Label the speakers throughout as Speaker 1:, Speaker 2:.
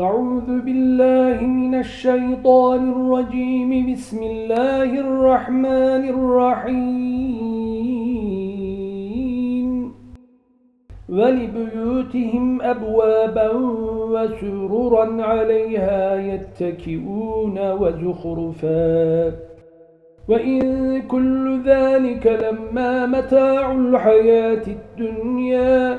Speaker 1: أعوذ بالله من الشيطان الرجيم. بسم الله الرحمن الرحيم. ولبيوتهم أبوابا وسررا عليها يتكئون وزخرفا. وإن كل ذلك لما متاع الحياة الدنيا.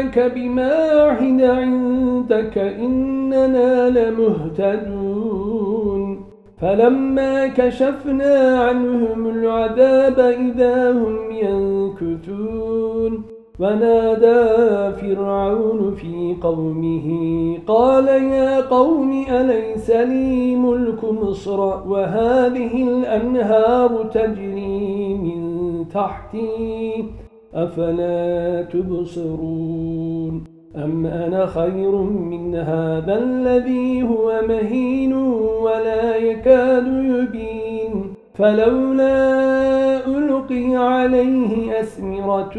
Speaker 1: ربك بما عهد عندك إننا لمهتدون. فلما كشفنا عنهم العذاب إذا هم ينكثون. ونادى فرعون في قومه قال يا قوم أليس لي ملك مصر وهذه الأنهار تجري من تحتي؟ أفلا تبصرون أم أنا خير من هذا الذي هو مهين ولا يكاد يبين فلولا ألقي عليه أسمرة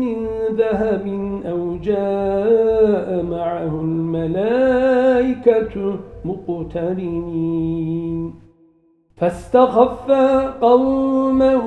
Speaker 1: من ذهب أو جاء معه الملائكة مقترنين فاستخف قومه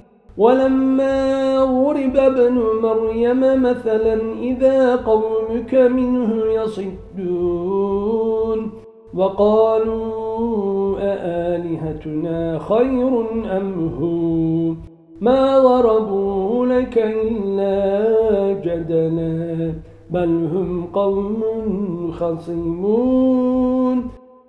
Speaker 1: ولما غرب ابن مريم مثلا إذا قومك منه يصدون وقالوا أآلهتنا خير أم هو؟ ما ضربوا لك إلا جدلا بل هم قوم خصمون.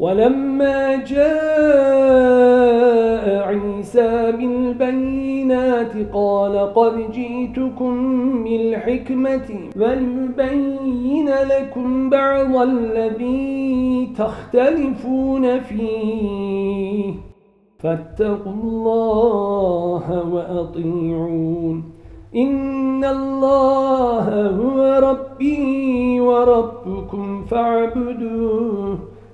Speaker 1: ولما جاء عيسى بالبينات قال قد جئتكم بالحكمة وليبين لكم بعض الذي تختلفون فيه. فاتقوا الله وأطيعون. إن الله هو ربي وربكم فاعبدوه.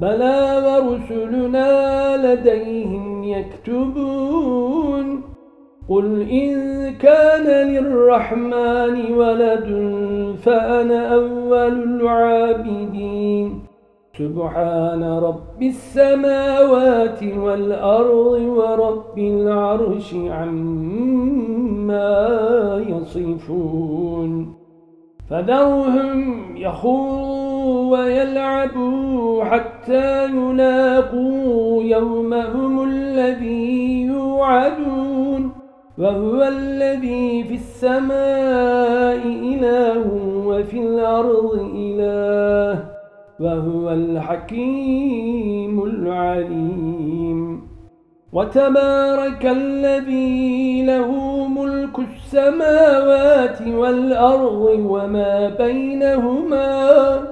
Speaker 1: بلى ورسلنا لديهم يكتبون قل إن كان للرحمن ولد فأنا أول العابدين. سبحان رب السماوات والأرض ورب العرش عما يصفون. فذرهم يخوضوا ويلعبوا حتى يلاقوا يومهم الذي يوعدون. وهو الذي في السماء إله وفي الأرض إله. وهو الحكيم العليم. وتبارك الذي له ملك السماوات والأرض وما بينهما.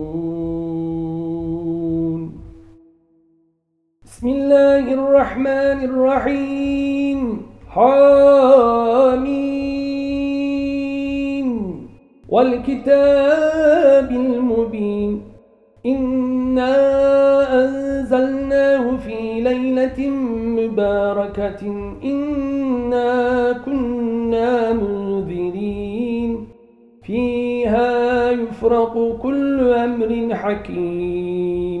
Speaker 1: بسم الله الرحمن الرحيم حامين والكتاب المبين إنا أنزلناه في ليلة مباركة إنا كنا منذرين فيها يفرق كل أمر حكيم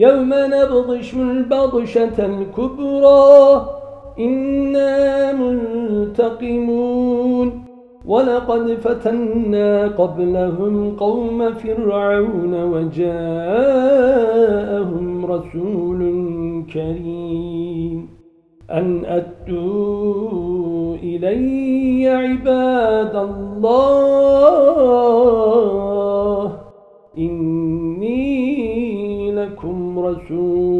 Speaker 1: يوم نبضش البضشة الكبرى إنا منتقمون. ولقد فتنا قبلهم قوم فرعون وجاءهم رسول كريم. أن أتوا إلي عباد الله. إني لكم رسول أمين